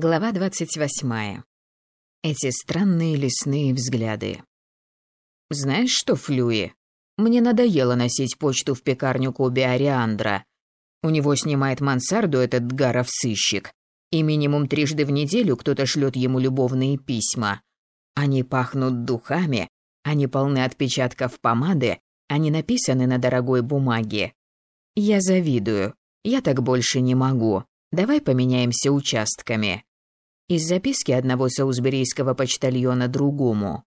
Глава двадцать восьмая. Эти странные лесные взгляды. Знаешь что, Флюи? Мне надоело носить почту в пекарню Коби Ариандра. У него снимает мансарду этот Гаров-сыщик, и минимум трижды в неделю кто-то шлет ему любовные письма. Они пахнут духами, они полны отпечатков помады, они написаны на дорогой бумаге. Я завидую. Я так больше не могу. Давай поменяемся участками из записки одного саусберийского почтальона другому.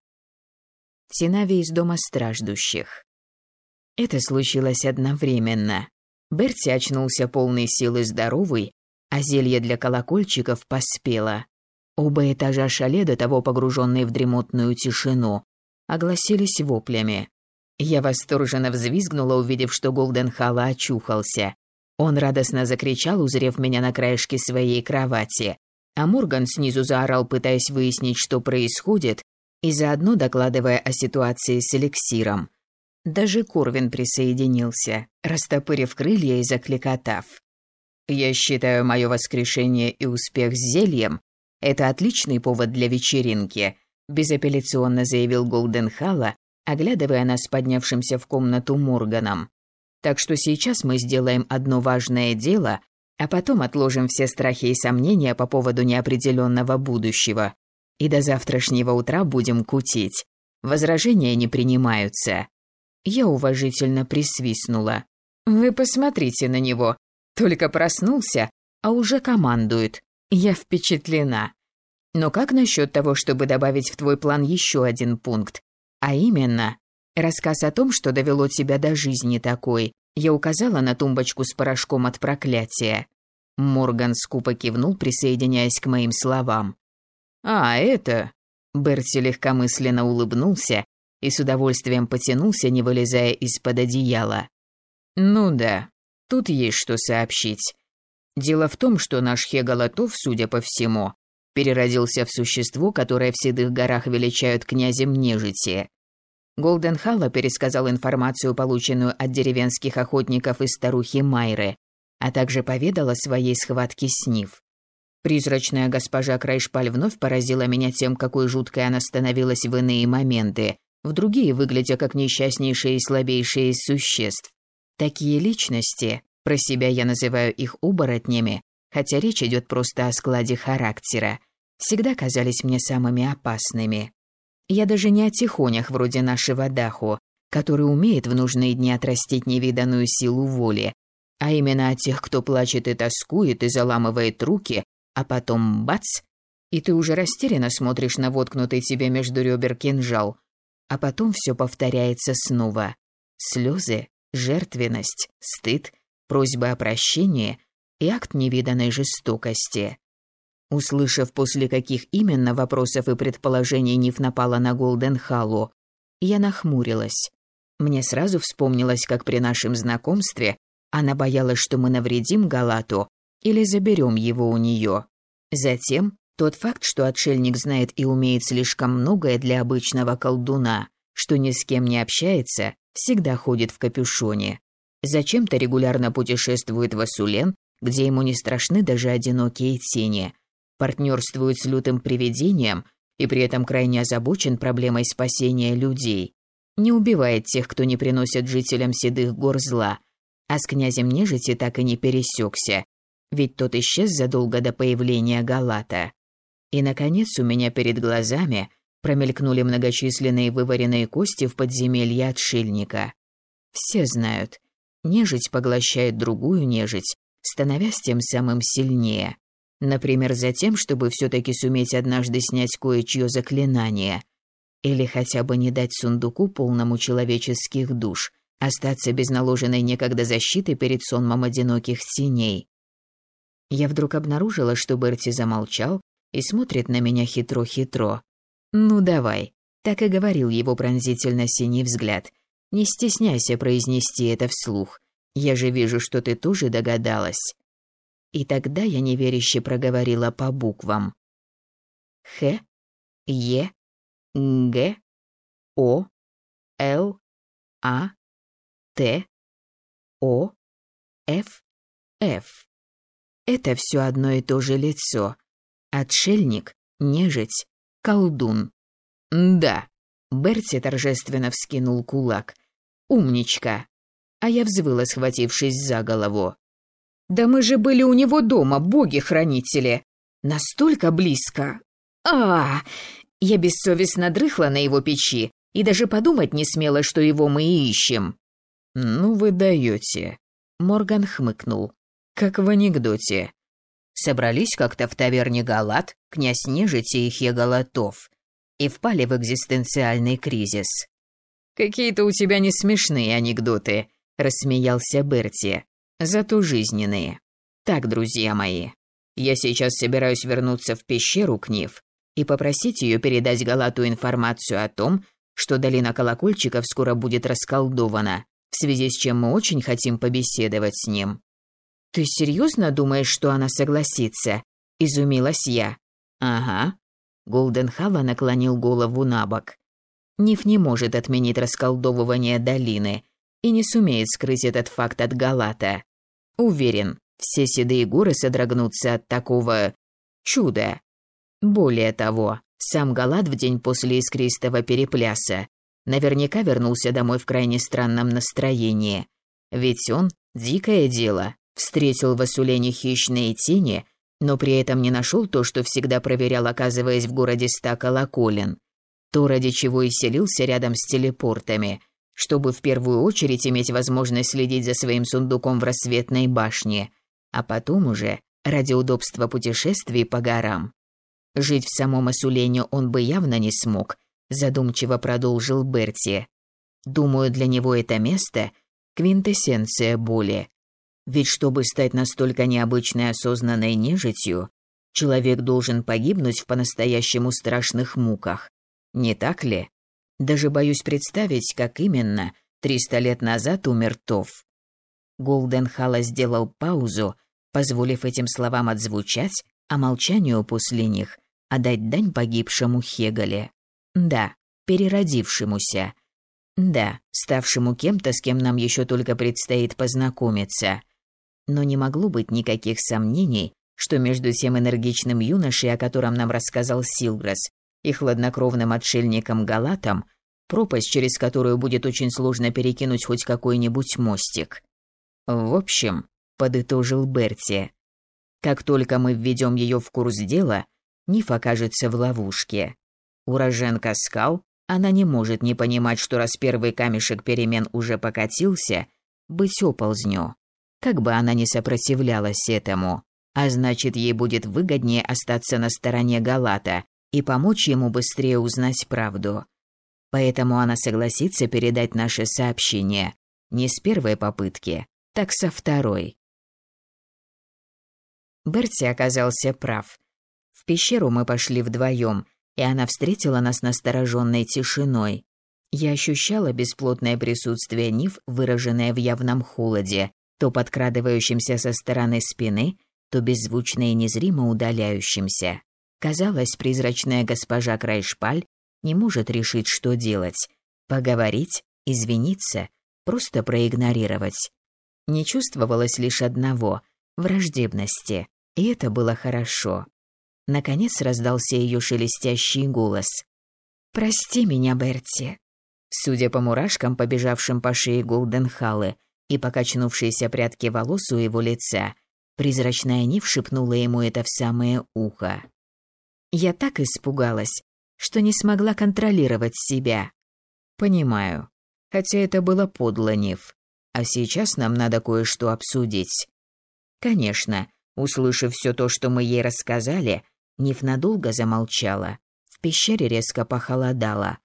Тинави из дома страждущих. Это случилось одновременно. Берти очнулся полный сил и здоровый, а зелье для колокольчиков поспело. Оба этажа шале, до того погруженные в дремотную тишину, огласились воплями. Я восторженно взвизгнула, увидев, что Голденхала очухался. Он радостно закричал, узрев меня на краешке своей кровати а Морган снизу заорал, пытаясь выяснить, что происходит, и заодно докладывая о ситуации с эликсиром. Даже Корвин присоединился, растопырив крылья и закликотав. «Я считаю мое воскрешение и успех с зельем – это отличный повод для вечеринки», – безапелляционно заявил Голденхалла, оглядывая нас поднявшимся в комнату Морганом. «Так что сейчас мы сделаем одно важное дело, а потом отложим все страхи и сомнения по поводу неопределенного будущего. И до завтрашнего утра будем кутить. Возражения не принимаются. Я уважительно присвистнула. Вы посмотрите на него. Только проснулся, а уже командует. Я впечатлена. Но как насчет того, чтобы добавить в твой план еще один пункт? А именно, рассказ о том, что довело тебя до жизни такой. Я указала на тумбочку с порошком от проклятия. Морган скупо кивнул, присоединяясь к моим словам. «А, это...» Берти легкомысленно улыбнулся и с удовольствием потянулся, не вылезая из-под одеяла. «Ну да, тут есть что сообщить. Дело в том, что наш Хеголотов, судя по всему, переродился в существо, которое в Седых горах величают князем нежити. Голденхалла пересказал информацию, полученную от деревенских охотников из старухи Майры, а также поведала о своей схватке с Нив. Призрачная госпожа Крайшпаль вновь поразила меня тем, какой жуткой она становилась в иные моменты, в другие выглядя как несчастнейшие и слабейшие из существ. Такие личности, про себя я называю их оборотнями, хотя речь идет просто о складе характера, всегда казались мне самыми опасными. Я даже не о тихонях вроде нашего Даху, который умеет в нужные дни отрастить невиданную силу воли, а именно о тех, кто плачет и тоскует и заламывает руки, а потом бац, и ты уже растерянно смотришь на воткнутый тебе между ребер кинжал, а потом все повторяется снова. Слезы, жертвенность, стыд, просьба о прощении и акт невиданной жестокости. Услышав, после каких именно вопросов и предположений Ниф напала на Голден Халлу, я нахмурилась. Мне сразу вспомнилось, как при нашем знакомстве она боялась, что мы навредим Галату или заберем его у нее. Затем тот факт, что отшельник знает и умеет слишком многое для обычного колдуна, что ни с кем не общается, всегда ходит в капюшоне. Зачем-то регулярно путешествует в Асулен, где ему не страшны даже одинокие тени. Партнерствует с лютым привидением и при этом крайне озабочен проблемой спасения людей. Не убивает тех, кто не приносит жителям седых гор зла – а с князем нежити так и не пересекся, ведь тот исчез задолго до появления Галата. И, наконец, у меня перед глазами промелькнули многочисленные вываренные кости в подземелье отшельника. Все знают, нежить поглощает другую нежить, становясь тем самым сильнее. Например, за тем, чтобы все-таки суметь однажды снять кое-чье заклинание. Или хотя бы не дать сундуку полному человеческих душ, остаться без наложенной некогда защиты перед сонмом одиноких теней. Я вдруг обнаружила, что Берти замолчал и смотрит на меня хитро-хитро. «Ну давай», — так и говорил его пронзительно синий взгляд. «Не стесняйся произнести это вслух. Я же вижу, что ты тоже догадалась». И тогда я неверяще проговорила по буквам. Х, Е, Г, О, Л, А, Т, О, Ф, Ф. Это все одно и то же лицо. Отшельник, нежить, колдун. Да. Берти торжественно вскинул кулак. Умничка. А я взвыла, схватившись за голову. Да мы же были у него дома, боги-хранители. Настолько близко. А, я бессовестно дрыхла на его печи и даже подумать не смела, что его мы и ищем. Ну вы даете. Морган хмыкнул. Как в анекдоте. Собрались как-то в таверне Галат, князь Нежити и Хеголотов, и впали в экзистенциальный кризис. «Какие-то у тебя не смешные анекдоты», — рассмеялся Берти. «Зато жизненные. Так, друзья мои, я сейчас собираюсь вернуться в пещеру Книв и попросить ее передать Галату информацию о том, что долина колокольчиков скоро будет расколдована, в связи с чем мы очень хотим побеседовать с ним. «Ты серьезно думаешь, что она согласится?» – изумилась я. «Ага». Голденхала наклонил голову на бок. Ниф не может отменить расколдовывание долины и не сумеет скрыть этот факт от Галата. Уверен, все седые горы содрогнутся от такого... чуда. Более того, сам Галат в день после искристого перепляса наверняка вернулся домой в крайне странном настроении. Ведь он, дикое дело, Встретил в Асулене хищные тени, но при этом не нашел то, что всегда проверял, оказываясь в городе ста колоколен. То, ради чего и селился рядом с телепортами, чтобы в первую очередь иметь возможность следить за своим сундуком в рассветной башне, а потом уже ради удобства путешествий по горам. Жить в самом Асулене он бы явно не смог, задумчиво продолжил Берти. Думаю, для него это место – квинтэссенция боли, ведь чтобы стать настолько необычной осознанной нежитью, человек должен погибнуть в по-настоящему страшных муках. Не так ли? Даже боюсь представить, как именно триста лет назад умер Тоф. Голден Халла сделал паузу, позволив этим словам отзвучать, а молчанию после них отдать дань погибшему Хегале. Да, переродившемуся. Да, ставшему кем-то, с кем нам еще только предстоит познакомиться но не могло быть никаких сомнений, что между тем энергичным юношей, о котором нам рассказал Силграс, и хладнокровным отшельником Галатом, пропасть, через которую будет очень сложно перекинуть хоть какой-нибудь мостик. В общем, подытожил Берти, как только мы введем ее в курс дела, Ниф окажется в ловушке. Уроженка скал, она не может не понимать, что раз первый камешек перемен уже покатился, быть оползню как бы она ни сопротивлялась этому. А значит, ей будет выгоднее остаться на стороне Галата и помочь ему быстрее узнать правду. Поэтому она согласится передать наше сообщение не с первой попытки, так со второй. Берти оказался прав. В пещеру мы пошли вдвоем, и она встретила нас настороженной тишиной. Я ощущала бесплотное присутствие Нив, выраженное в явном холоде, то подкрадывающимся со стороны спины, то беззвучно и незримо удаляющимся. Казалось, призрачная госпожа Крайшпаль не может решить, что делать. Поговорить, извиниться, просто проигнорировать. Не чувствовалось лишь одного — враждебности, и это было хорошо. Наконец раздался ее шелестящий голос. «Прости меня, Берти». Судя по мурашкам, побежавшим по шее Голденхаллы, и покачнувшиеся прядки волос у его лица, призрачная Нив шепнула ему это в самое ухо. Я так испугалась, что не смогла контролировать себя. Понимаю, хотя это было подло, Нив. А сейчас нам надо кое-что обсудить. Конечно, услышав все то, что мы ей рассказали, Нив надолго замолчала. В пещере резко похолодало.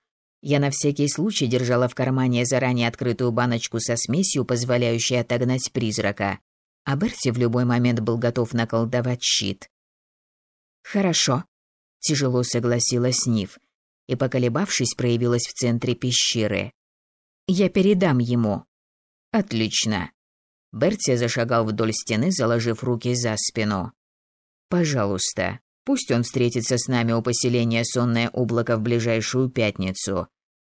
Я на всякий случай держала в кармане заранее открытую баночку со смесью, позволяющей отогнать призрака. А Берти в любой момент был готов наколдовать щит. «Хорошо», — тяжело согласилась Нив, и, поколебавшись, проявилась в центре пещеры. «Я передам ему». «Отлично». Берти зашагал вдоль стены, заложив руки за спину. «Пожалуйста, пусть он встретится с нами у поселения Сонное облако в ближайшую пятницу.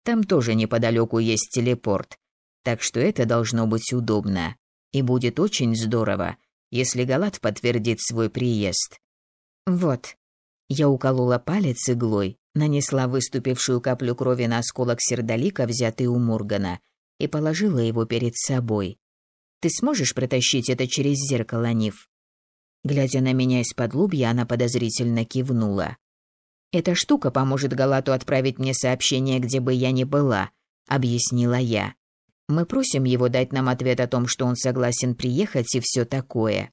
Там тоже неподалеку есть телепорт, так что это должно быть удобно. И будет очень здорово, если Галат подтвердит свой приезд. Вот, Я уколола палец иглой, нанесла выступившую каплю крови на осколок сердолика, взятый у Моргана, и положила его перед собой. «Ты сможешь протащить это через зеркало, Нив?» Глядя на меня из-под лобья, она подозрительно кивнула. «Эта штука поможет Галату отправить мне сообщение, где бы я ни была», — объяснила я. «Мы просим его дать нам ответ о том, что он согласен приехать и все такое».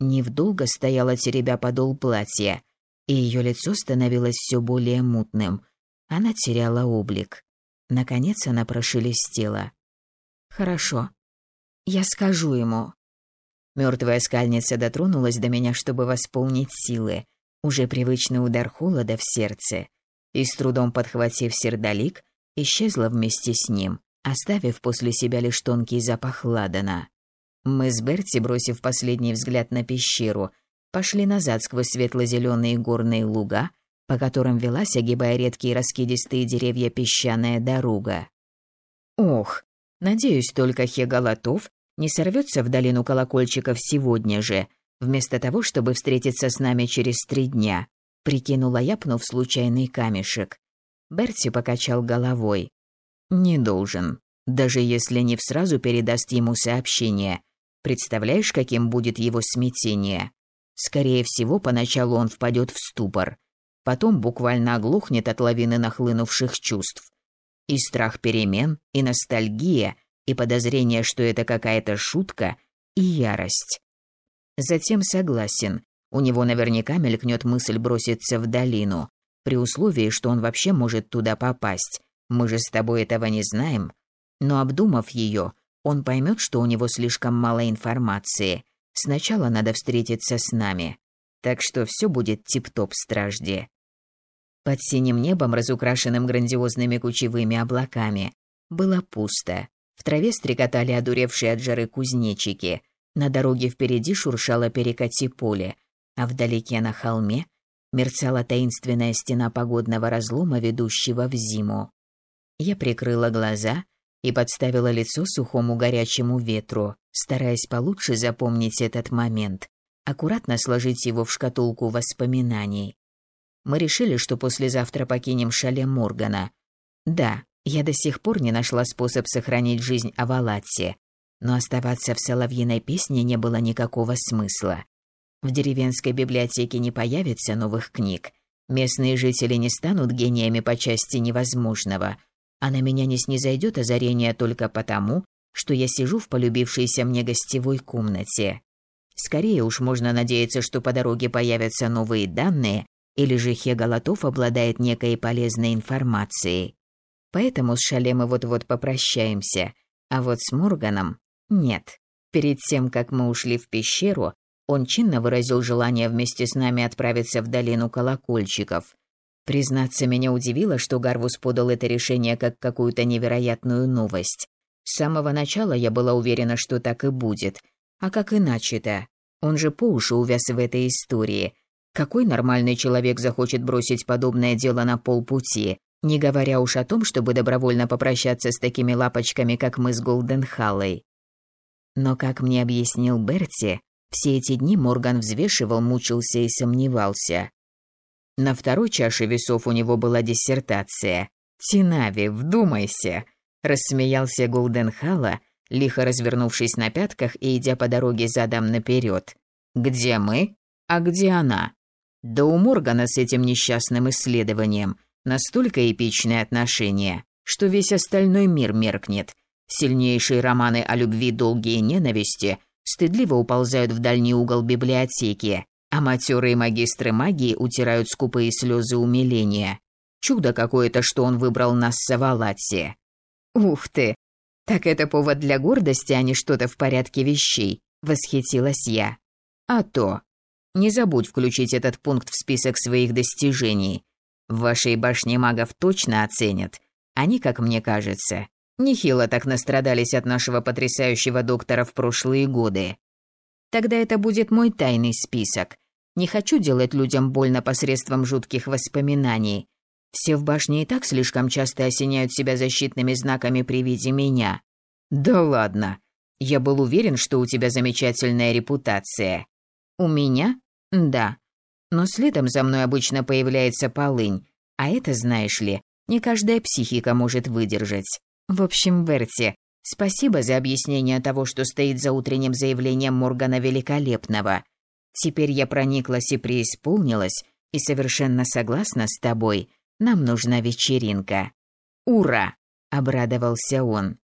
Нив долго стояла теребя подол платья, и ее лицо становилось все более мутным. Она теряла облик. Наконец она прошелестела. «Хорошо. Я скажу ему». Мертвая скальница дотронулась до меня, чтобы восполнить силы. Уже привычный удар холода в сердце. И с трудом подхватив сердолик, исчезла вместе с ним, оставив после себя лишь тонкий запах ладана. Мы с Берти, бросив последний взгляд на пещеру, пошли назад сквозь светло-зеленые горные луга, по которым велась, огибая редкие раскидистые деревья, песчаная дорога. Ох, надеюсь, только Хегалатов не сорвется в долину колокольчиков сегодня же, вместо того, чтобы встретиться с нами через три дня, прикинула я, пнув случайный камешек. Берти покачал головой. Не должен, даже если Нив сразу передаст ему сообщение. Представляешь, каким будет его смятение? Скорее всего, поначалу он впадет в ступор, потом буквально оглохнет от лавины нахлынувших чувств. И страх перемен, и ностальгия, и подозрение, что это какая-то шутка, и ярость. Затем согласен, у него наверняка мелькнет мысль броситься в долину, при условии, что он вообще может туда попасть. Мы же с тобой этого не знаем. Но обдумав ее, он поймет, что у него слишком мало информации – Сначала надо встретиться с нами. Так что все будет тип-топ стражде. Под синим небом, разукрашенным грандиозными кучевыми облаками, было пусто. В траве стрекотали одуревшие от жары кузнечики. На дороге впереди шуршало перекати поле, а вдалеке на холме мерцала таинственная стена погодного разлома, ведущего в зиму. Я прикрыла глаза и подставила лицо сухому горячему ветру, стараясь получше запомнить этот момент, аккуратно сложить его в шкатулку воспоминаний. Мы решили, что послезавтра покинем шале Моргана. Да, я до сих пор не нашла способ сохранить жизнь Авалатсе, но оставаться в соловьиной песне не было никакого смысла. В деревенской библиотеке не появится новых книг. Местные жители не станут гениями по части невозможного – а на меня не снизойдет озарение только потому, что я сижу в полюбившейся мне гостевой комнате. Скорее уж можно надеяться, что по дороге появятся новые данные, или же Хеголотов обладает некой полезной информацией. Поэтому с Шале мы вот-вот попрощаемся, а вот с Морганом нет. Перед тем, как мы ушли в пещеру, он чинно выразил желание вместе с нами отправиться в долину колокольчиков. Признаться, меня удивило, что Гарвус подал это решение как какую-то невероятную новость. С самого начала я была уверена, что так и будет. А как иначе-то? Он же по уши увяз в этой истории. Какой нормальный человек захочет бросить подобное дело на полпути, не говоря уж о том, чтобы добровольно попрощаться с такими лапочками, как мы с Голденхаллой? Но, как мне объяснил Берти, все эти дни Морган взвешивал, мучился и сомневался. На второй чаше весов у него была диссертация. «Тинави, вдумайся!» – рассмеялся Голденхала, лихо развернувшись на пятках и идя по дороге задом наперед. «Где мы? А где она?» Да у Моргана с этим несчастным исследованием настолько эпичные отношения, что весь остальной мир меркнет. Сильнейшие романы о любви, долгие ненависти стыдливо уползают в дальний угол библиотеки, а матерые магистры магии утирают скупые слезы умиления. Чудо какое-то, что он выбрал нас с Авалатси. Ух ты! Так это повод для гордости, а не что-то в порядке вещей, восхитилась я. А то. Не забудь включить этот пункт в список своих достижений. В вашей башне магов точно оценят. Они, как мне кажется, нехило так настрадались от нашего потрясающего доктора в прошлые годы. Тогда это будет мой тайный список, не хочу делать людям больно посредством жутких воспоминаний. Все в башне и так слишком часто осеняют себя защитными знаками при виде меня. Да ладно. Я был уверен, что у тебя замечательная репутация. У меня? Да. Но следом за мной обычно появляется полынь, а это, знаешь ли, не каждая психика может выдержать. В общем, Берти, спасибо за объяснение того, что стоит за утренним заявлением Моргана Великолепного. Теперь я прониклась и преисполнилась, и совершенно согласна с тобой. Нам нужна вечеринка. Ура! обрадовался он.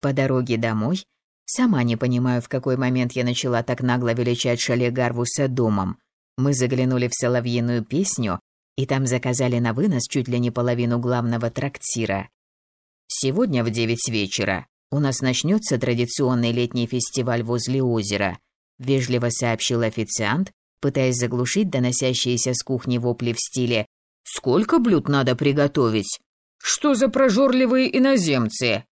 По дороге домой, сама не понимаю, в какой момент я начала так нагло величать шале Гарвуса домом. Мы заглянули в соловьиную песню, и там заказали на вынос чуть ли не половину главного трактира. Сегодня в девять вечера у нас начнется традиционный летний фестиваль возле озера, вежливо сообщил официант, пытаясь заглушить доносящиеся с кухни вопли в стиле «Сколько блюд надо приготовить? Что за прожорливые иноземцы?»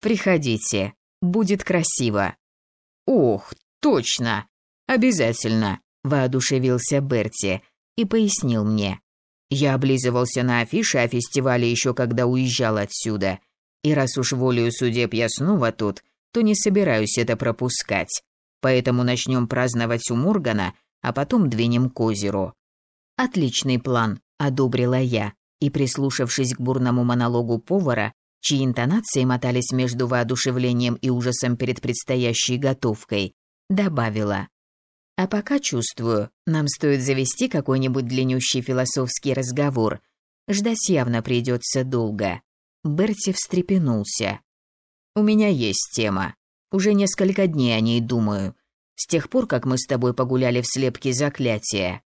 «Приходите, будет красиво». «Ох, точно! Обязательно!» – воодушевился Берти и пояснил мне. Я облизывался на афише о фестивале еще когда уезжал отсюда. И раз уж волею судеб я снова тут, то не собираюсь это пропускать. Поэтому начнем праздновать у Моргана, а потом двинем к озеру. Отличный план, одобрила я, и прислушавшись к бурному монологу повара, чьи интонации мотались между воодушевлением и ужасом перед предстоящей готовкой, добавила: а пока чувствую, нам стоит завести какой-нибудь длиннющий философский разговор. Ждать явно придется долго. Берти встрепенулся. У меня есть тема. Уже несколько дней о ней думаю. С тех пор, как мы с тобой погуляли в слепке заклятия.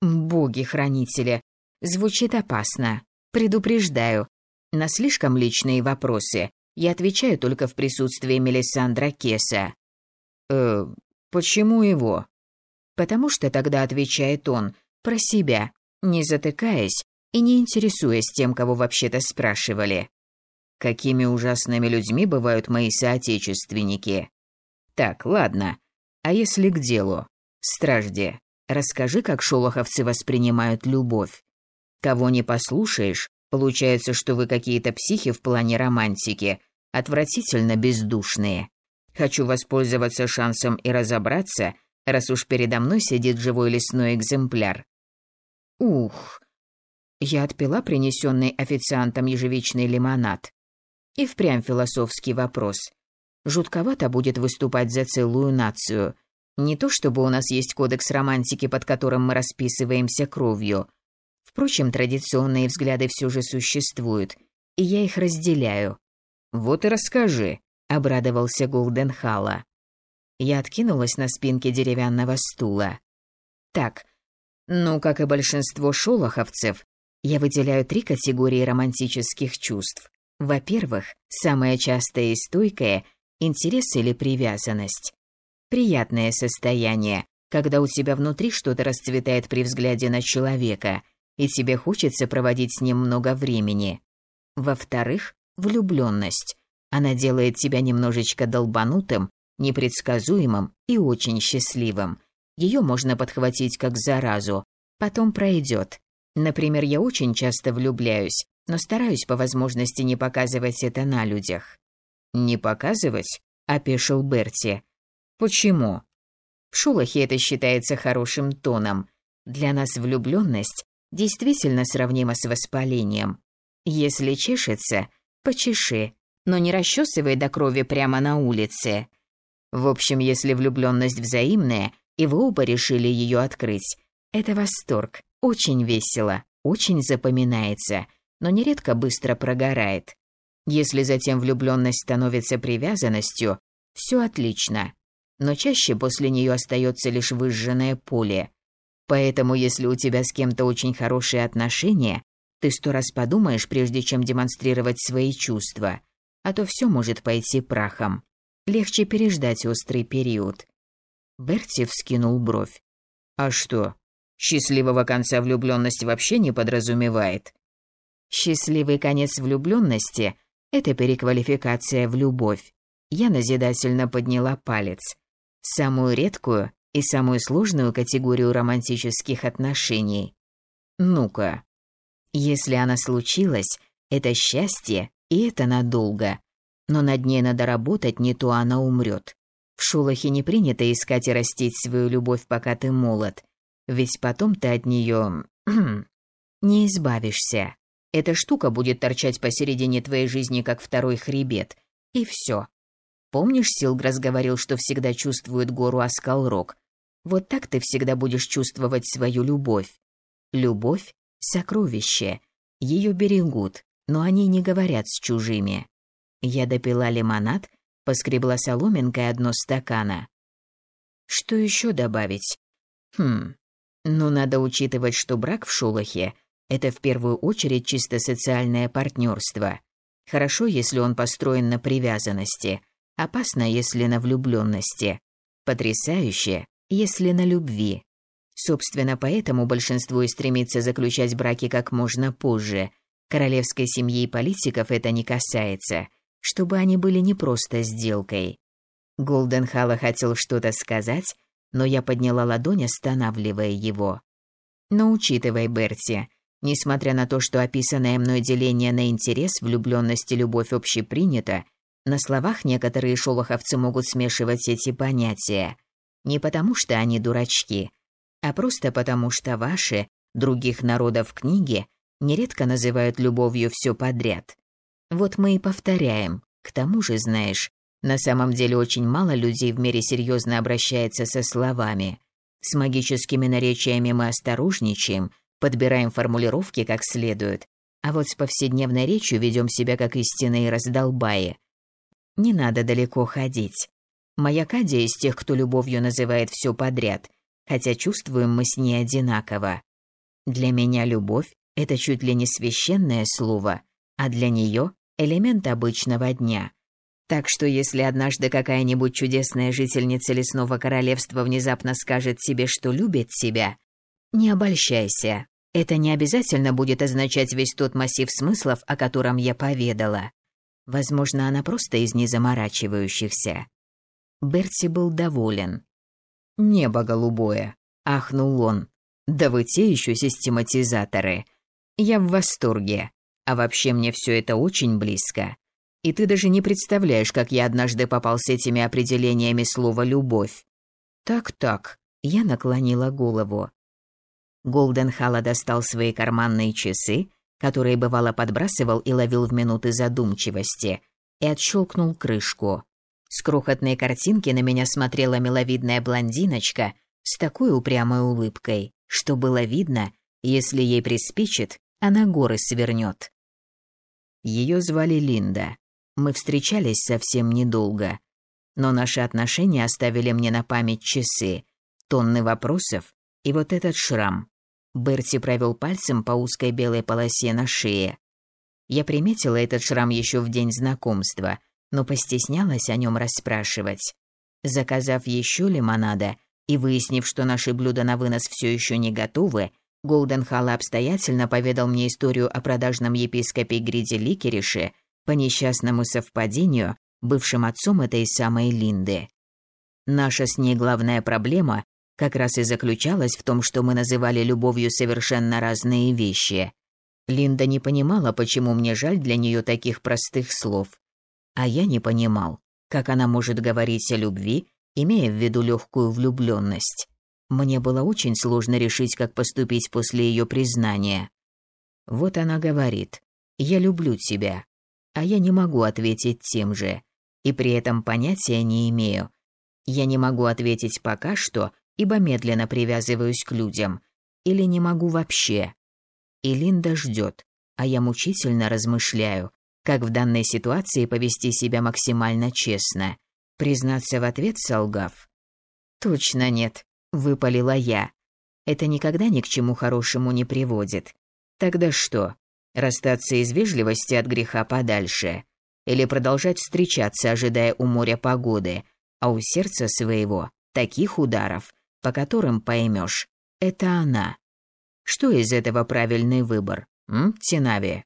Боги-хранители. Звучит опасно. Предупреждаю. На слишком личные вопросы я отвечаю только в присутствии Мелисандра Кеса. Э, почему его? потому что тогда отвечает он про себя, не затыкаясь и не интересуясь тем, кого вообще-то спрашивали. Какими ужасными людьми бывают мои соотечественники. Так, ладно. А если к делу? Стражде, расскажи, как шолоховцы воспринимают любовь. Кого не послушаешь, получается, что вы какие-то психи в плане романтики, отвратительно бездушные. Хочу воспользоваться шансом и разобраться, раз уж передо мной сидит живой лесной экземпляр. Ух. Я отпила принесенный официантом ежевичный лимонад. И впрямь философский вопрос. Жутковато будет выступать за целую нацию. Не то чтобы у нас есть кодекс романтики, под которым мы расписываемся кровью. Впрочем, традиционные взгляды все же существуют, и я их разделяю. Вот и расскажи, обрадовался Голденхала. Я откинулась на спинке деревянного стула. Так, ну, как и большинство шолоховцев, я выделяю три категории романтических чувств. Во-первых, самое частое и стойкое – интерес или привязанность. Приятное состояние, когда у тебя внутри что-то расцветает при взгляде на человека, и тебе хочется проводить с ним много времени. Во-вторых, влюбленность. Она делает тебя немножечко долбанутым, непредсказуемым и очень счастливым. Ее можно подхватить как заразу, потом пройдет. Например, я очень часто влюбляюсь, но стараюсь по возможности не показывать это на людях. «Не показывать?» – опешил Берти. «Почему?» В Шулахе это считается хорошим тоном. Для нас влюбленность действительно сравнима с воспалением. Если чешется, почеши, но не расчесывай до крови прямо на улице. В общем, если влюбленность взаимная, и вы оба решили ее открыть, это восторг, очень весело, очень запоминается, но нередко быстро прогорает. Если затем влюбленность становится привязанностью, все отлично, но чаще после нее остается лишь выжженное поле. Поэтому, если у тебя с кем-то очень хорошие отношения, ты сто раз подумаешь, прежде чем демонстрировать свои чувства, а то все может пойти прахом легче переждать острый период. Берти вскинул бровь. А что? Счастливого конца влюбленность вообще не подразумевает. Счастливый конец влюбленности – это переквалификация в любовь. Я назидательно подняла палец. Самую редкую и самую сложную категорию романтических отношений. Ну-ка. Если она случилась, это счастье, и это надолго но над ней надо работать, не то она умрет. В Шулахе не принято искать и растить свою любовь, пока ты молод. Ведь потом ты от нее не избавишься. Эта штука будет торчать посередине твоей жизни, как второй хребет. И все. Помнишь, Силграс говорил, что всегда чувствует гору Аскалрок? Вот так ты всегда будешь чувствовать свою любовь. Любовь — сокровище. Ее берегут, но они не говорят с чужими. Я допила лимонад, поскребла соломинкой одно стакана. Что еще добавить? Хм, ну надо учитывать, что брак в Шулахе – это в первую очередь чисто социальное партнерство. Хорошо, если он построен на привязанности, опасно, если на влюбленности, потрясающе, если на любви. Собственно, поэтому большинство и стремится заключать браки как можно позже. Королевской семьи и политиков это не касается, чтобы они были не просто сделкой. Голден Халла хотел что-то сказать, но я подняла ладонь, останавливая его. Но учитывай, Берти, несмотря на то, что описанное мной деление на интерес, влюбленность и любовь общепринято, на словах некоторые шолоховцы могут смешивать эти понятия. Не потому что они дурачки, а просто потому что ваши, других народов книги, нередко называют любовью все подряд. Вот мы и повторяем. К тому же, знаешь, на самом деле очень мало людей в мире серьезно обращается со словами. С магическими наречиями мы осторожничаем, подбираем формулировки как следует, а вот с повседневной речью ведем себя как истинные раздолбаи. Не надо далеко ходить. Моя Кадя из тех, кто любовью называет все подряд, хотя чувствуем мы с ней одинаково. Для меня любовь – это чуть ли не священное слово, а для нее – элемент обычного дня. Так что если однажды какая-нибудь чудесная жительница лесного королевства внезапно скажет себе, что любит тебя, не обольщайся. Это не обязательно будет означать весь тот массив смыслов, о котором я поведала. Возможно, она просто из незаморачивающихся. Берти был доволен. «Небо голубое», — ахнул он. «Да вы те еще систематизаторы. Я в восторге. А вообще мне все это очень близко. И ты даже не представляешь, как я однажды попал с этими определениями слова «любовь». Так-так, я наклонила голову. Голден Халла достал свои карманные часы, которые бывало подбрасывал и ловил в минуты задумчивости, и отщелкнул крышку. С крохотной картинки на меня смотрела миловидная блондиночка с такой упрямой улыбкой, что было видно, если ей приспичит, она горы свернет. Ее звали Линда. Мы встречались совсем недолго, но наши отношения оставили мне на память часы, тонны вопросов и вот этот шрам. Берти провел пальцем по узкой белой полосе на шее. Я приметила этот шрам еще в день знакомства, но постеснялась о нем расспрашивать. Заказав еще лимонада и выяснив, что наши блюда на вынос все еще не готовы, Голден Халла обстоятельно поведал мне историю о продажном епископе Гриде Ликерише – по несчастному совпадению, бывшим отцом этой самой Линды. Наша с ней главная проблема как раз и заключалась в том, что мы называли любовью совершенно разные вещи. Линда не понимала, почему мне жаль для нее таких простых слов. А я не понимал, как она может говорить о любви, имея в виду легкую влюбленность. Мне было очень сложно решить, как поступить после ее признания. Вот она говорит, «Я люблю тебя», а я не могу ответить тем же, и при этом понятия не имею. Я не могу ответить пока что, ибо медленно привязываюсь к людям, или не могу вообще. И Линда ждет, а я мучительно размышляю, как в данной ситуации повести себя максимально честно. Признаться в ответ, солгав. «Точно нет», — выпалила я. «Это никогда ни к чему хорошему не приводит. Тогда что? Расстаться из вежливости от греха подальше. Или продолжать встречаться, ожидая у моря погоды, а у сердца своего таких ударов, по которым поймешь, это она. Что из этого правильный выбор, м, Тинави?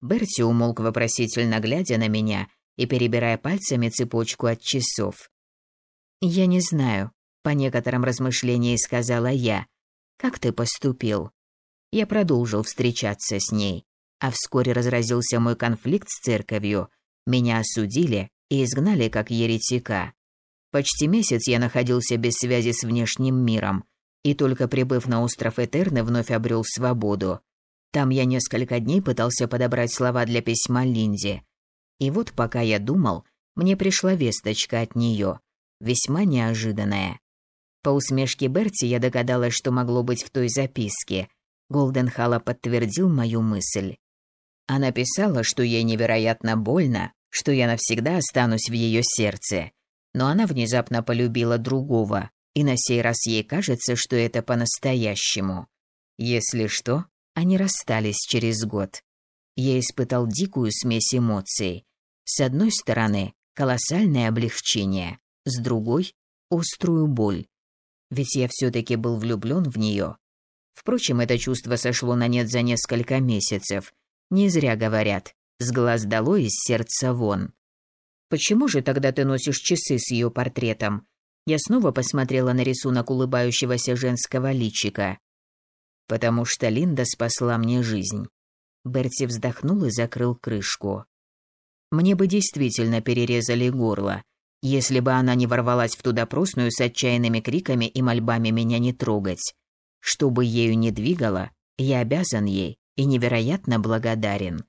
Берти умолк вопросительно глядя на меня и перебирая пальцами цепочку от часов. «Я не знаю», — по некоторым размышлениям сказала я. «Как ты поступил?» Я продолжил встречаться с ней а вскоре разразился мой конфликт с церковью. Меня осудили и изгнали как еретика. Почти месяц я находился без связи с внешним миром, И только прибыв на остров Этерны, вновь обрел свободу. Там я несколько дней пытался подобрать слова для письма Линде. И вот пока я думал, мне пришла весточка от нее, весьма неожиданная. По усмешке Берти я догадалась, что могло быть в той записке. Голденхала подтвердил мою мысль. Она писала, что ей невероятно больно, что я навсегда останусь в ее сердце. Но она внезапно полюбила другого, и на сей раз ей кажется, что это по-настоящему. Если что, они расстались через год. Я испытал дикую смесь эмоций. С одной стороны, колоссальное облегчение, с другой — острую боль. Ведь я все-таки был влюблен в нее. Впрочем, это чувство сошло на нет за несколько месяцев. Не зря говорят «с глаз долой, из сердца вон». Почему же тогда ты носишь часы с ее портретом? Я снова посмотрела на рисунок улыбающегося женского личика. Потому что Линда спасла мне жизнь. Берти вздохнул и закрыл крышку. Мне бы действительно перерезали горло, если бы она не ворвалась в ту допросную с отчаянными криками и мольбами меня не трогать. Что бы ею не двигало, я обязан ей и невероятно благодарен.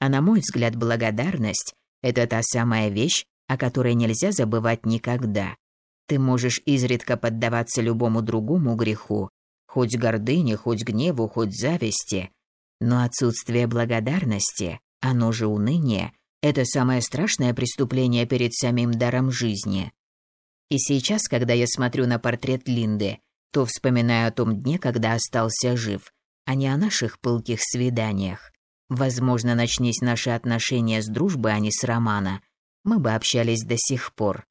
А на мой взгляд, благодарность – это та самая вещь, о которой нельзя забывать никогда. Ты можешь изредка поддаваться любому другому греху, хоть гордыне, хоть гневу, хоть зависти, но отсутствие благодарности, оно же уныние – это самое страшное преступление перед самим даром жизни. И сейчас, когда я смотрю на портрет Линды, то вспоминаю о том дне, когда остался жив, а не о наших пылких свиданиях. Возможно, начнись наши отношения с дружбы, а не с романа, мы бы общались до сих пор.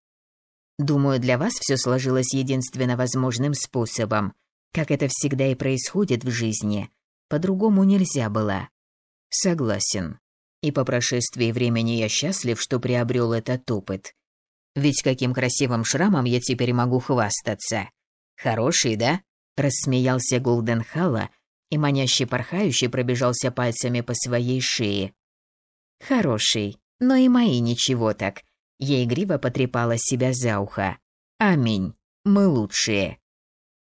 Думаю, для вас все сложилось единственно возможным способом, как это всегда и происходит в жизни. По-другому нельзя было. Согласен. И по прошествии времени я счастлив, что приобрел этот опыт. Ведь каким красивым шрамом я теперь могу хвастаться. Хороший, да? Рассмеялся Голденхалла и маняще порхающе пробежался пальцами по своей шее. Хороший, но и мои ничего так. Я игриво потрепала себя за ухо. Аминь. Мы лучшие.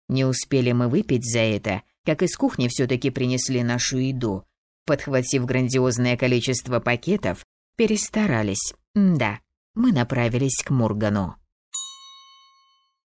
Не успели мы выпить за это, как из кухни все таки принесли нашу еду. Подхватив грандиозное количество пакетов, перестарались. да, мы направились к Мургану.